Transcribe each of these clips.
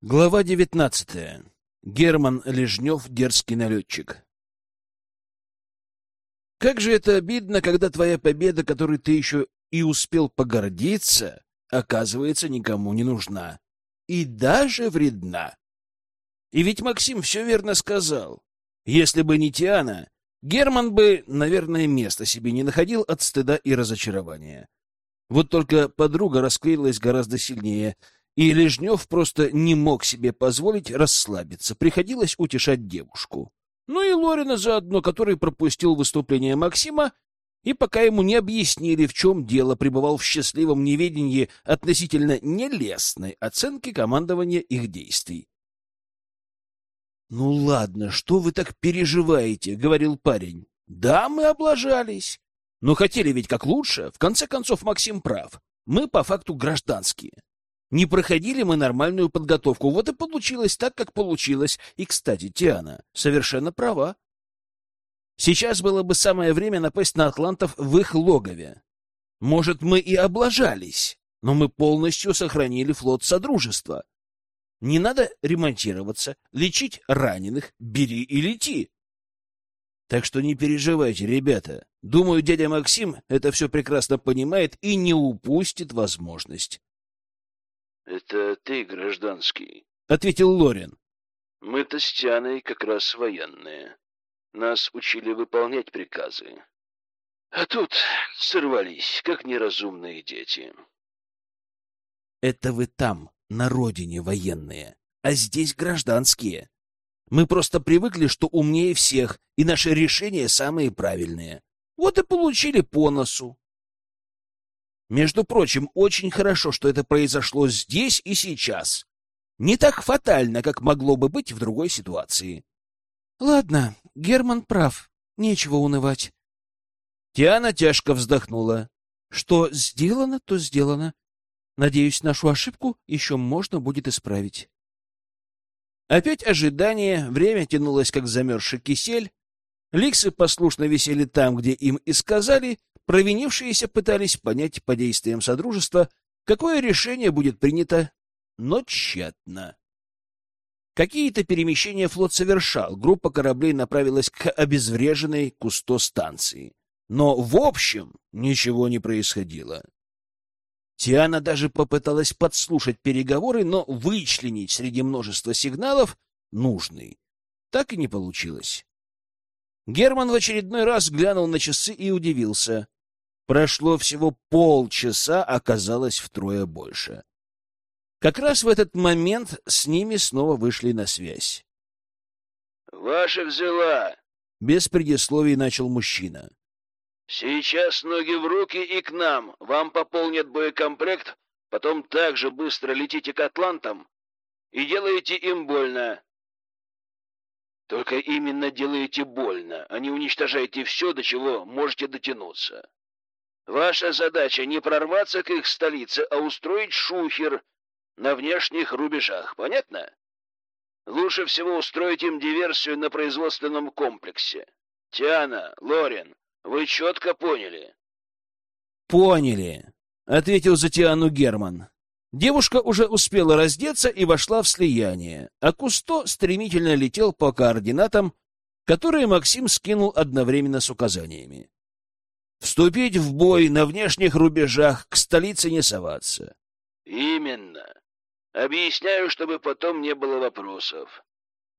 Глава девятнадцатая. Герман Лежнев, дерзкий налетчик. Как же это обидно, когда твоя победа, которой ты еще и успел погордиться, оказывается, никому не нужна. И даже вредна. И ведь Максим все верно сказал. Если бы не Тиана, Герман бы, наверное, места себе не находил от стыда и разочарования. Вот только подруга расклеилась гораздо сильнее — и Лежнев просто не мог себе позволить расслабиться, приходилось утешать девушку. Ну и Лорина заодно, который пропустил выступление Максима, и пока ему не объяснили, в чем дело, пребывал в счастливом неведении относительно нелестной оценки командования их действий. — Ну ладно, что вы так переживаете? — говорил парень. — Да, мы облажались. Но хотели ведь как лучше. В конце концов, Максим прав. Мы по факту гражданские. Не проходили мы нормальную подготовку. Вот и получилось так, как получилось. И, кстати, Тиана совершенно права. Сейчас было бы самое время напасть на атлантов в их логове. Может, мы и облажались, но мы полностью сохранили флот Содружества. Не надо ремонтироваться, лечить раненых, бери и лети. Так что не переживайте, ребята. Думаю, дядя Максим это все прекрасно понимает и не упустит возможность. Это ты, гражданский, — ответил Лорин. Мы-то с Тяной как раз военные. Нас учили выполнять приказы. А тут сорвались, как неразумные дети. Это вы там, на родине военные, а здесь гражданские. Мы просто привыкли, что умнее всех, и наши решения самые правильные. Вот и получили по носу. Между прочим, очень хорошо, что это произошло здесь и сейчас. Не так фатально, как могло бы быть в другой ситуации. Ладно, Герман прав, нечего унывать. Тиана тяжко вздохнула. Что сделано, то сделано. Надеюсь, нашу ошибку еще можно будет исправить. Опять ожидание, время тянулось, как замерзший кисель. Ликсы послушно висели там, где им и сказали, Провинившиеся пытались понять по действиям Содружества, какое решение будет принято, но тщетно. Какие-то перемещения флот совершал, группа кораблей направилась к обезвреженной Кусто-станции. Но, в общем, ничего не происходило. Тиана даже попыталась подслушать переговоры, но вычленить среди множества сигналов нужный. Так и не получилось. Герман в очередной раз глянул на часы и удивился. Прошло всего полчаса, оказалось втрое больше. Как раз в этот момент с ними снова вышли на связь. «Ваша взяла!» — без предисловий начал мужчина. «Сейчас ноги в руки и к нам. Вам пополнят боекомплект, потом так же быстро летите к атлантам и делаете им больно. Только именно делаете больно, а не уничтожаете все, до чего можете дотянуться. Ваша задача не прорваться к их столице, а устроить шухер на внешних рубежах. Понятно? Лучше всего устроить им диверсию на производственном комплексе. Тиана, Лорен, вы четко поняли? Поняли, ответил за Тиану Герман. Девушка уже успела раздеться и вошла в слияние, а Кусто стремительно летел по координатам, которые Максим скинул одновременно с указаниями. Вступить в бой на внешних рубежах, к столице не соваться. Именно. Объясняю, чтобы потом не было вопросов.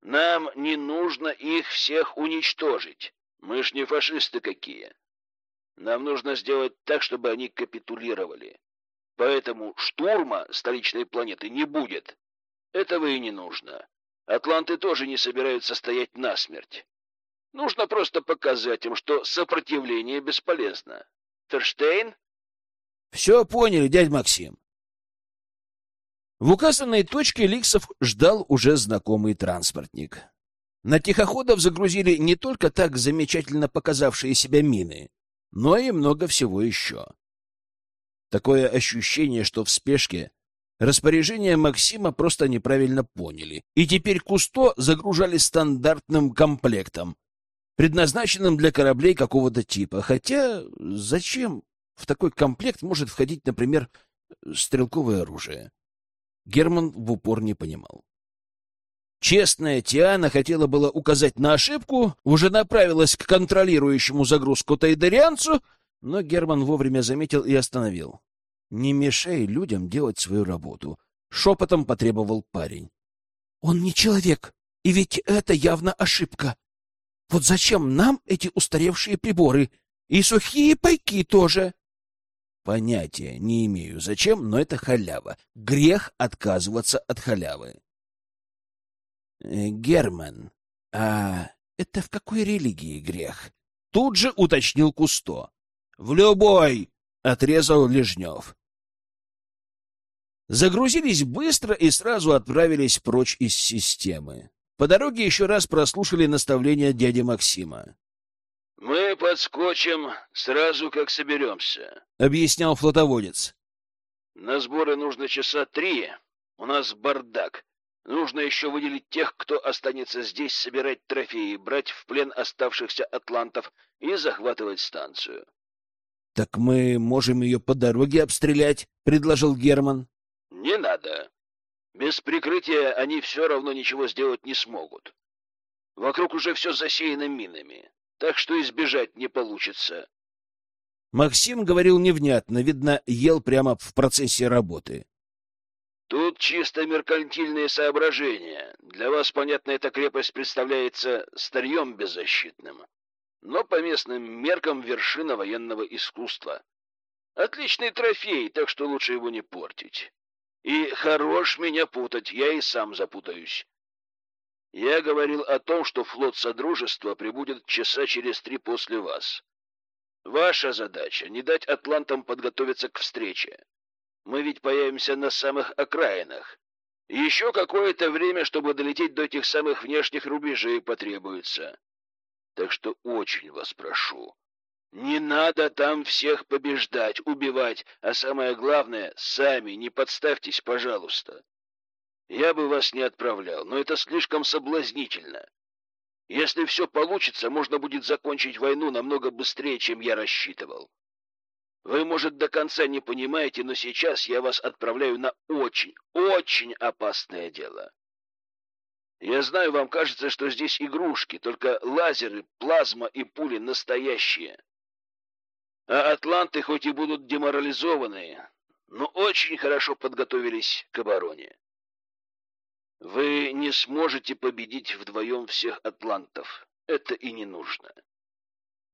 Нам не нужно их всех уничтожить. Мы ж не фашисты какие. Нам нужно сделать так, чтобы они капитулировали. Поэтому штурма столичной планеты не будет. Этого и не нужно. Атланты тоже не собираются стоять насмерть. Нужно просто показать им, что сопротивление бесполезно. Терштейн? Все поняли, дядь Максим. В указанной точке Ликсов ждал уже знакомый транспортник. На тихоходов загрузили не только так замечательно показавшие себя мины, но и много всего еще. Такое ощущение, что в спешке распоряжение Максима просто неправильно поняли, и теперь Кусто загружали стандартным комплектом, предназначенным для кораблей какого-то типа. Хотя зачем в такой комплект может входить, например, стрелковое оружие? Герман в упор не понимал. Честная Тиана хотела было указать на ошибку, уже направилась к контролирующему загрузку тайдерианцу, но Герман вовремя заметил и остановил. «Не мешай людям делать свою работу», — шепотом потребовал парень. «Он не человек, и ведь это явно ошибка. Вот зачем нам эти устаревшие приборы? И сухие пайки тоже?» Понятия не имею, зачем, но это халява. Грех отказываться от халявы. Э, Герман, а это в какой религии грех? Тут же уточнил Кусто. В любой, отрезал Лежнев. Загрузились быстро и сразу отправились прочь из системы. По дороге еще раз прослушали наставления дяди Максима. «Мы подскочим сразу, как соберемся», — объяснял флотоводец. «На сборы нужно часа три. У нас бардак. Нужно еще выделить тех, кто останется здесь, собирать трофеи, брать в плен оставшихся атлантов и захватывать станцию». «Так мы можем ее по дороге обстрелять», — предложил Герман. «Не надо. Без прикрытия они все равно ничего сделать не смогут. Вокруг уже все засеяно минами так что избежать не получится. Максим говорил невнятно, видно, ел прямо в процессе работы. Тут чисто меркантильные соображения. Для вас, понятно, эта крепость представляется старьем беззащитным, но по местным меркам вершина военного искусства. Отличный трофей, так что лучше его не портить. И хорош меня путать, я и сам запутаюсь. Я говорил о том, что флот Содружества прибудет часа через три после вас. Ваша задача — не дать атлантам подготовиться к встрече. Мы ведь появимся на самых окраинах. Еще какое-то время, чтобы долететь до этих самых внешних рубежей, потребуется. Так что очень вас прошу, не надо там всех побеждать, убивать, а самое главное, сами не подставьтесь, пожалуйста. Я бы вас не отправлял, но это слишком соблазнительно. Если все получится, можно будет закончить войну намного быстрее, чем я рассчитывал. Вы, может, до конца не понимаете, но сейчас я вас отправляю на очень, очень опасное дело. Я знаю, вам кажется, что здесь игрушки, только лазеры, плазма и пули настоящие. А атланты хоть и будут деморализованы, но очень хорошо подготовились к обороне. Вы не сможете победить вдвоем всех атлантов. Это и не нужно.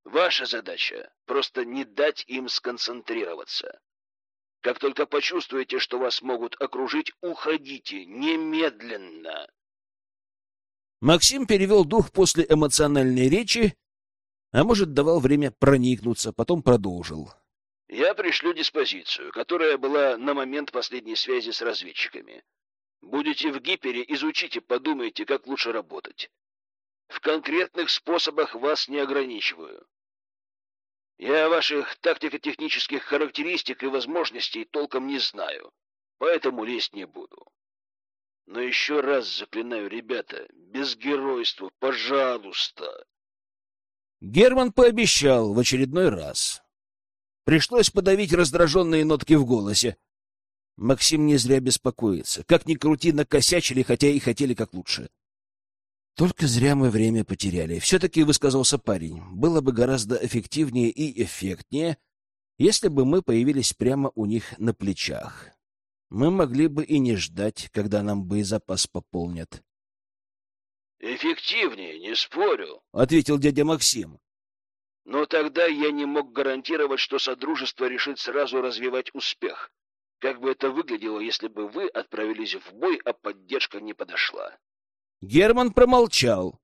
Ваша задача — просто не дать им сконцентрироваться. Как только почувствуете, что вас могут окружить, уходите немедленно. Максим перевел дух после эмоциональной речи, а может, давал время проникнуться, потом продолжил. Я пришлю диспозицию, которая была на момент последней связи с разведчиками. Будете в гипере, изучите, подумайте, как лучше работать. В конкретных способах вас не ограничиваю. Я ваших тактико-технических характеристик и возможностей толком не знаю, поэтому лезть не буду. Но еще раз заклинаю, ребята, без геройства, пожалуйста. Герман пообещал в очередной раз. Пришлось подавить раздраженные нотки в голосе. Максим не зря беспокоится. Как ни крути, накосячили, хотя и хотели как лучше. Только зря мы время потеряли. Все-таки высказался парень. Было бы гораздо эффективнее и эффектнее, если бы мы появились прямо у них на плечах. Мы могли бы и не ждать, когда нам боезапас пополнят. «Эффективнее, не спорю», — ответил дядя Максим. «Но тогда я не мог гарантировать, что Содружество решит сразу развивать успех. Как бы это выглядело, если бы вы отправились в бой, а поддержка не подошла? Герман промолчал.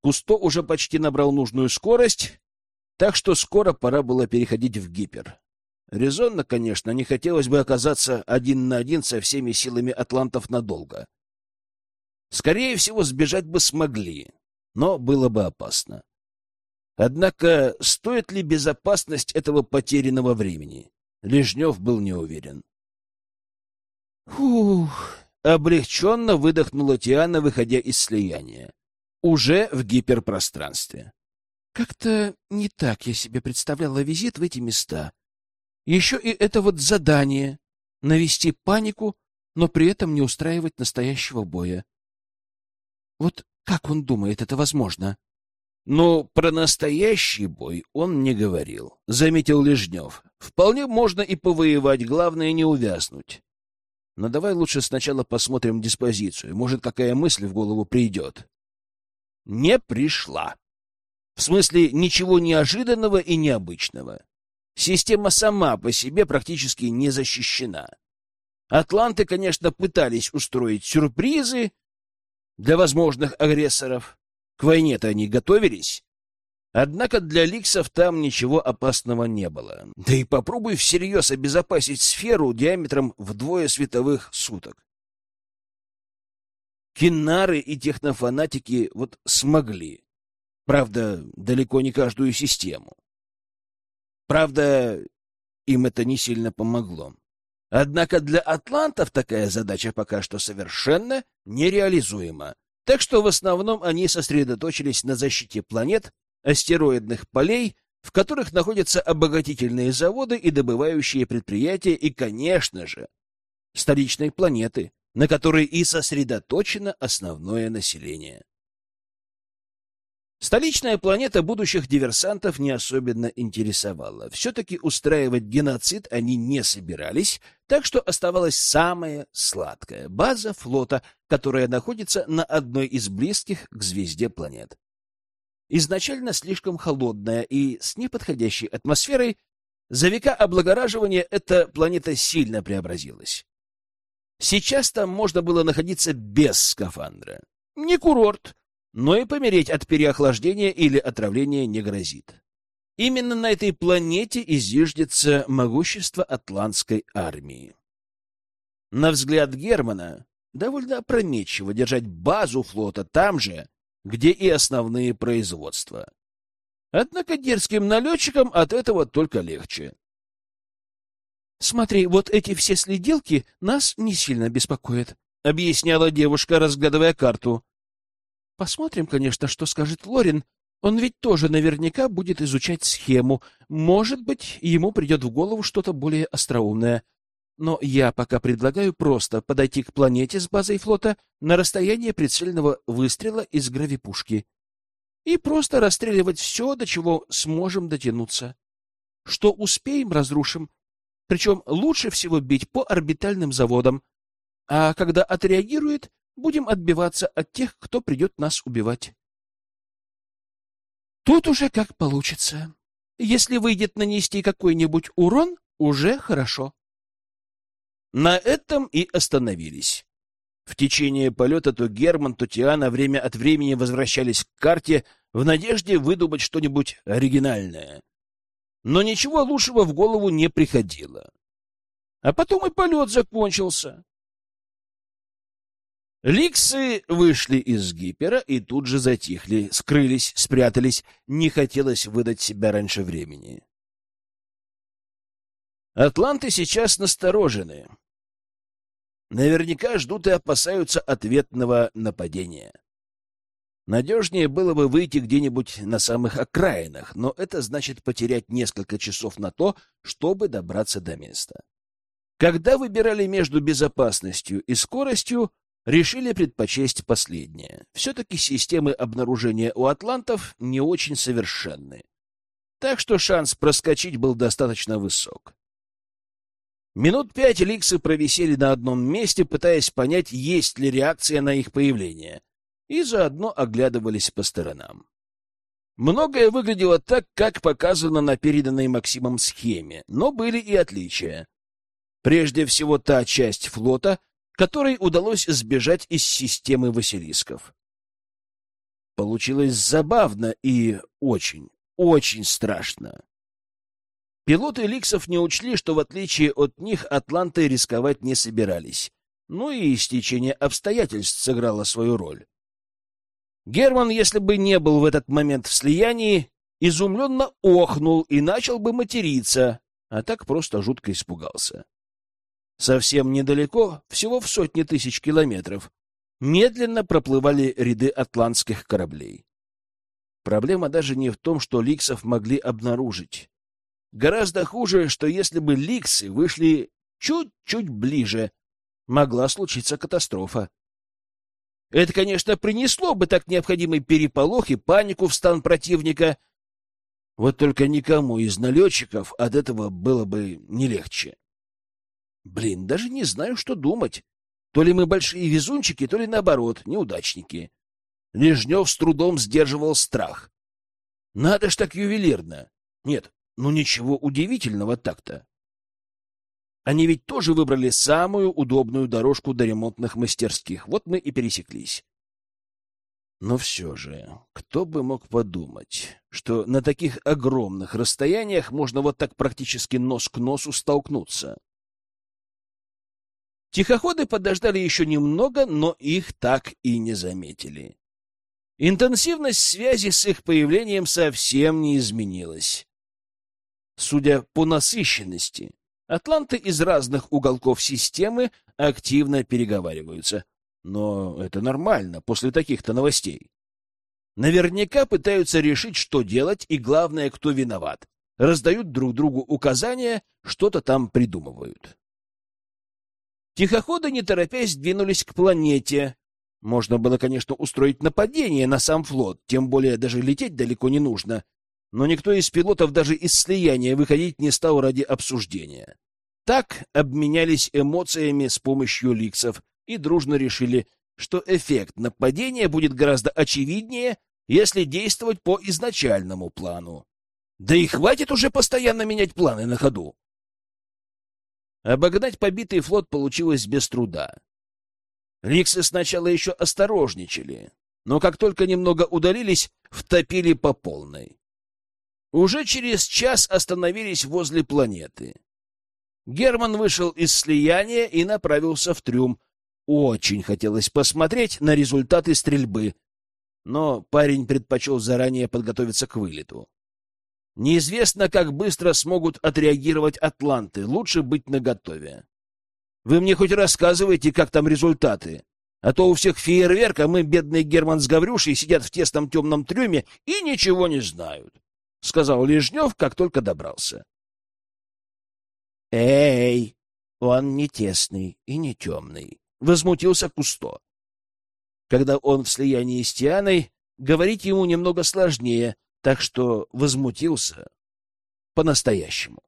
Кусто уже почти набрал нужную скорость, так что скоро пора было переходить в гипер. Резонно, конечно, не хотелось бы оказаться один на один со всеми силами атлантов надолго. Скорее всего, сбежать бы смогли, но было бы опасно. Однако, стоит ли безопасность этого потерянного времени? Лежнев был не уверен. Фух! Облегченно выдохнула Тиана, выходя из слияния. Уже в гиперпространстве. Как-то не так я себе представляла визит в эти места. Еще и это вот задание — навести панику, но при этом не устраивать настоящего боя. Вот как он думает, это возможно? Но про настоящий бой он не говорил, заметил Лежнев. Вполне можно и повоевать, главное не увязнуть. Но давай лучше сначала посмотрим диспозицию. Может, какая мысль в голову придет. Не пришла. В смысле, ничего неожиданного и необычного. Система сама по себе практически не защищена. Атланты, конечно, пытались устроить сюрпризы для возможных агрессоров, к войне-то они готовились. Однако для ликсов там ничего опасного не было. Да и попробуй всерьез обезопасить сферу диаметром вдвое световых суток. Кинары и технофанатики вот смогли. Правда, далеко не каждую систему. Правда, им это не сильно помогло. Однако для атлантов такая задача пока что совершенно нереализуема. Так что в основном они сосредоточились на защите планет, астероидных полей, в которых находятся обогатительные заводы и добывающие предприятия, и, конечно же, столичной планеты, на которой и сосредоточено основное население. Столичная планета будущих диверсантов не особенно интересовала. Все-таки устраивать геноцид они не собирались, так что оставалась самая сладкая база флота, которая находится на одной из близких к звезде планет. Изначально слишком холодная и с неподходящей атмосферой, за века облагораживания эта планета сильно преобразилась. Сейчас там можно было находиться без скафандра. Не курорт, но и помереть от переохлаждения или отравления не грозит. Именно на этой планете изиждется могущество атлантской армии. На взгляд Германа, довольно опрометчиво держать базу флота там же, где и основные производства. Однако дерзким налетчикам от этого только легче. «Смотри, вот эти все следилки нас не сильно беспокоят», — объясняла девушка, разглядывая карту. Посмотрим, конечно, что скажет Лорин. Он ведь тоже наверняка будет изучать схему. Может быть, ему придет в голову что-то более остроумное. Но я пока предлагаю просто подойти к планете с базой флота на расстояние прицельного выстрела из гравипушки и просто расстреливать все, до чего сможем дотянуться. Что успеем, разрушим. Причем лучше всего бить по орбитальным заводам. А когда отреагирует, будем отбиваться от тех, кто придет нас убивать. Тут уже как получится. Если выйдет нанести какой-нибудь урон, уже хорошо. На этом и остановились. В течение полета то Герман, то Тиана время от времени возвращались к карте в надежде выдумать что-нибудь оригинальное. Но ничего лучшего в голову не приходило. А потом и полет закончился. Ликсы вышли из гипера и тут же затихли, скрылись, спрятались. Не хотелось выдать себя раньше времени. Атланты сейчас насторожены. Наверняка ждут и опасаются ответного нападения. Надежнее было бы выйти где-нибудь на самых окраинах, но это значит потерять несколько часов на то, чтобы добраться до места. Когда выбирали между безопасностью и скоростью, решили предпочесть последнее. Все-таки системы обнаружения у атлантов не очень совершенны. Так что шанс проскочить был достаточно высок. Минут пять ликсы провисели на одном месте, пытаясь понять, есть ли реакция на их появление, и заодно оглядывались по сторонам. Многое выглядело так, как показано на переданной Максимом схеме, но были и отличия. Прежде всего, та часть флота, которой удалось сбежать из системы Василисков. Получилось забавно и очень, очень страшно. Пилоты Ликсов не учли, что в отличие от них атланты рисковать не собирались. Ну и стечение обстоятельств сыграло свою роль. Герман, если бы не был в этот момент в слиянии, изумленно охнул и начал бы материться, а так просто жутко испугался. Совсем недалеко, всего в сотни тысяч километров, медленно проплывали ряды атлантских кораблей. Проблема даже не в том, что ликсов могли обнаружить. Гораздо хуже, что если бы ликсы вышли чуть-чуть ближе, могла случиться катастрофа. Это, конечно, принесло бы так необходимый переполох и панику в стан противника. Вот только никому из налетчиков от этого было бы не легче. Блин, даже не знаю, что думать. То ли мы большие везунчики, то ли наоборот, неудачники. Лежнев с трудом сдерживал страх. Надо ж так ювелирно. Нет, ну ничего удивительного так-то. Они ведь тоже выбрали самую удобную дорожку до ремонтных мастерских. Вот мы и пересеклись. Но все же, кто бы мог подумать, что на таких огромных расстояниях можно вот так практически нос к носу столкнуться. Тихоходы подождали еще немного, но их так и не заметили. Интенсивность связи с их появлением совсем не изменилась. Судя по насыщенности, Атланты из разных уголков системы активно переговариваются. Но это нормально после таких-то новостей. Наверняка пытаются решить, что делать, и главное, кто виноват. Раздают друг другу указания, что-то там придумывают. Тихоходы, не торопясь, двинулись к планете. Можно было, конечно, устроить нападение на сам флот, тем более даже лететь далеко не нужно — но никто из пилотов даже из слияния выходить не стал ради обсуждения. Так обменялись эмоциями с помощью ликсов и дружно решили, что эффект нападения будет гораздо очевиднее, если действовать по изначальному плану. Да и хватит уже постоянно менять планы на ходу. Обогнать побитый флот получилось без труда. Ликсы сначала еще осторожничали, но как только немного удалились, втопили по полной. Уже через час остановились возле планеты. Герман вышел из слияния и направился в трюм. Очень хотелось посмотреть на результаты стрельбы, но парень предпочел заранее подготовиться к вылету. Неизвестно, как быстро смогут отреагировать атланты. Лучше быть наготове. Вы мне хоть рассказывайте, как там результаты. А то у всех фейерверк, а мы, бедный Герман с Гаврюшей, сидят в тесном темном трюме и ничего не знают. — сказал Лежнев, как только добрался. — Эй, он не тесный и не темный, — возмутился Кусто. Когда он в слиянии с Тианой, говорить ему немного сложнее, так что возмутился по-настоящему.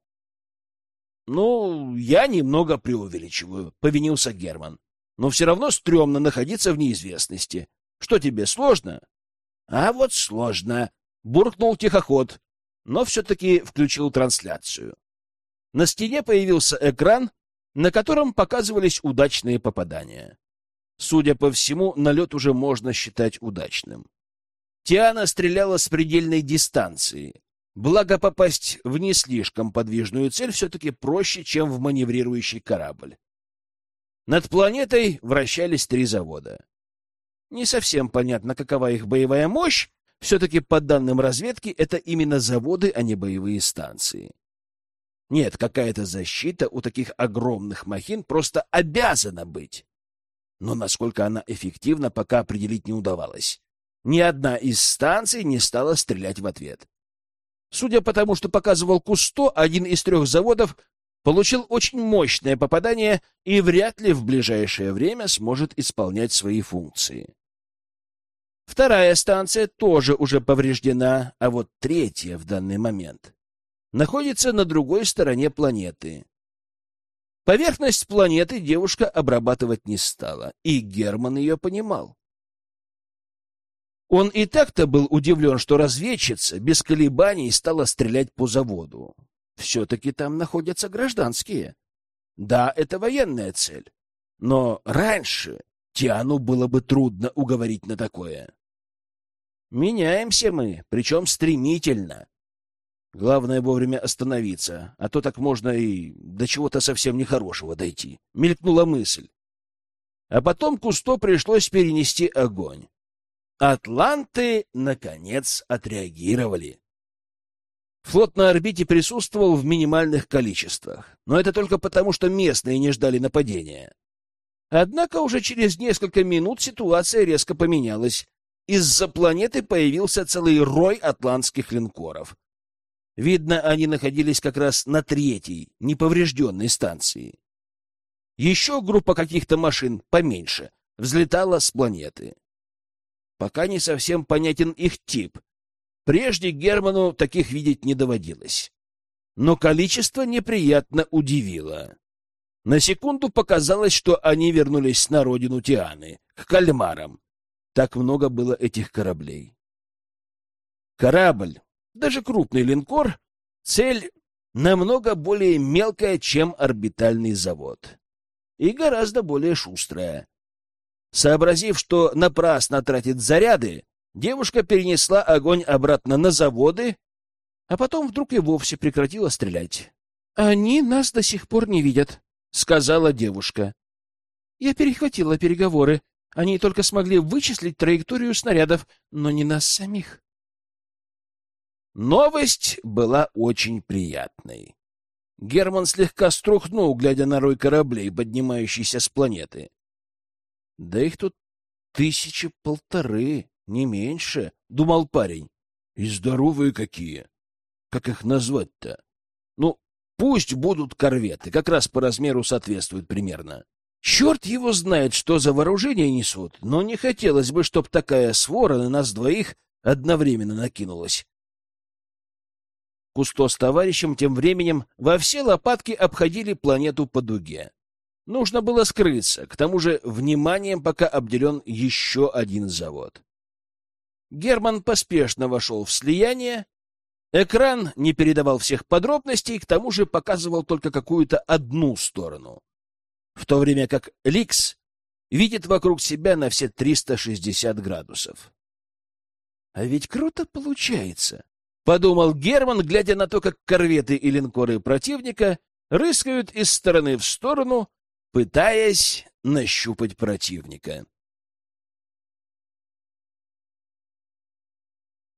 — Ну, я немного преувеличиваю, — повинился Герман. — Но все равно стрёмно находиться в неизвестности. Что тебе, сложно? — А вот сложно, буркнул тихоход, но все-таки включил трансляцию. На стене появился экран, на котором показывались удачные попадания. Судя по всему, налет уже можно считать удачным. Тиана стреляла с предельной дистанции. Благо попасть в не слишком подвижную цель все-таки проще, чем в маневрирующий корабль. Над планетой вращались три завода. Не совсем понятно, какова их боевая мощь, все-таки, по данным разведки, это именно заводы, а не боевые станции. Нет, какая-то защита у таких огромных махин просто обязана быть. Но насколько она эффективна, пока определить не удавалось. Ни одна из станций не стала стрелять в ответ. Судя по тому, что показывал Кусто, один из трех заводов получил очень мощное попадание и вряд ли в ближайшее время сможет исполнять свои функции. Вторая станция тоже уже повреждена, а вот третья в данный момент находится на другой стороне планеты. Поверхность планеты девушка обрабатывать не стала, и Герман ее понимал. Он и так-то был удивлен, что разведчица без колебаний стала стрелять по заводу. Все-таки там находятся гражданские. Да, это военная цель. Но раньше Тиану было бы трудно уговорить на такое. Меняемся мы, причем стремительно. Главное вовремя остановиться, а то так можно и до чего-то совсем нехорошего дойти. Мелькнула мысль. А потом Кусто пришлось перенести огонь. Атланты, наконец, отреагировали. Флот на орбите присутствовал в минимальных количествах, но это только потому, что местные не ждали нападения. Однако уже через несколько минут ситуация резко поменялась, из-за планеты появился целый рой атлантских линкоров. Видно, они находились как раз на третьей, неповрежденной станции. Еще группа каких-то машин поменьше взлетала с планеты. Пока не совсем понятен их тип. Прежде Герману таких видеть не доводилось. Но количество неприятно удивило. На секунду показалось, что они вернулись на родину Тианы, к кальмарам. Так много было этих кораблей. Корабль, даже крупный линкор, цель намного более мелкая, чем орбитальный завод. И гораздо более шустрая. Сообразив, что напрасно тратит заряды, девушка перенесла огонь обратно на заводы, а потом вдруг и вовсе прекратила стрелять. «Они нас до сих пор не видят», — сказала девушка. «Я перехватила переговоры. Они только смогли вычислить траекторию снарядов, но не нас самих». Новость была очень приятной. Герман слегка струхнул, глядя на рой кораблей, поднимающийся с планеты. Да их тут тысячи полторы, не меньше, — думал парень. И здоровые какие! Как их назвать-то? Ну, пусть будут корветы, как раз по размеру соответствуют примерно. Черт его знает, что за вооружение несут, но не хотелось бы, чтоб такая свора на нас двоих одновременно накинулась. Кусто с товарищем тем временем во все лопатки обходили планету по дуге. Нужно было скрыться, к тому же вниманием пока обделен еще один завод. Герман поспешно вошел в слияние. Экран не передавал всех подробностей, к тому же показывал только какую-то одну сторону. В то время как Ликс видит вокруг себя на все 360 градусов. А ведь круто получается, — подумал Герман, глядя на то, как корветы и линкоры противника рыскают из стороны в сторону, пытаясь нащупать противника.